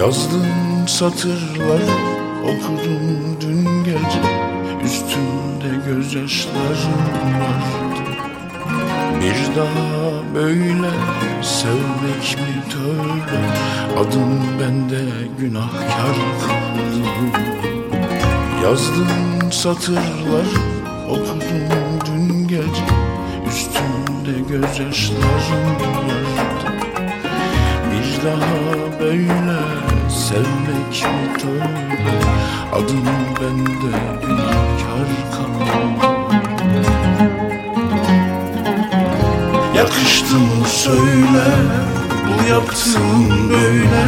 Yazdığın satırlar okudum dün gece. Üstümde gözyaşlarım vardı Bir daha böyle sevmek mi tövbe? Adım bende günahkar kaldı Yazdığın satırlar okudum dün gece. Üstümde gözyaşlarım vardı Bir daha böyle sevmek mi tövbe? Adım bende günahkar kaldı Yakıştı mı söyle bu yaptığın böyle.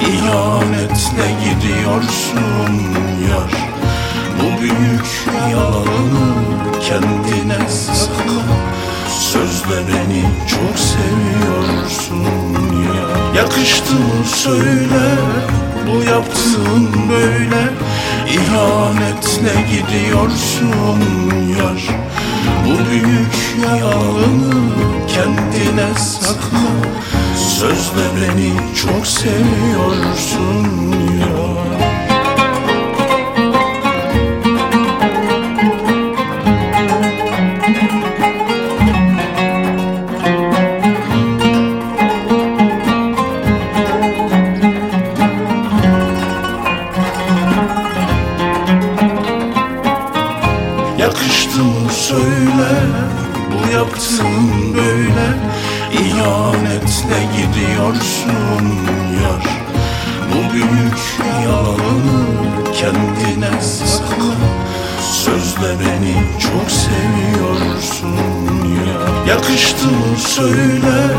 İhanetle gidiyorsun yar. Bu büyük yalanı kendine sakla Sözle beni çok seviyorsun Yakıştı mı söyle bu yaptığın böyle. İhanetle gidiyorsun yar. Bu büyük yalanı kendine sakla. Sözle beni çok seviyorsun bu yaptığın böyle? İhanetle gidiyorsun yar. Bu büyük yalanı kendine sakla Sözle beni çok seviyorsun ya Yakıştı mı söyle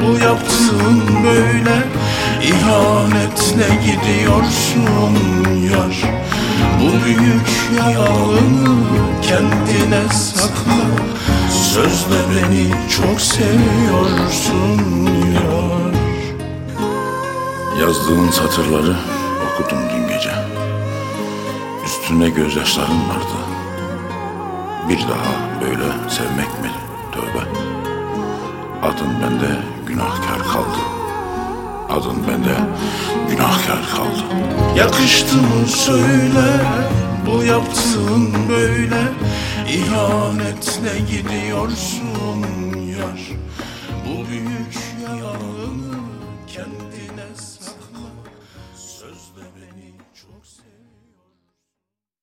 bu yaptığın böyle. İhanetle gidiyorsun yar. Bu büyük yalanı kendine sakla Sözle beni çok seviyorsun yar Yazdığın satırları okudum dün gece. Üstüne gözyaşların vardı. Bir daha böyle sevmek mi tövbe? Adın bende günahkar kaldı. Adın bende günahkar kaldı. Yakıştı mı söyle bu yaptığın böyle İhanetle gidiyorsun yar. Bu büyük yalanı kendine sakla. Sözle beni çok sev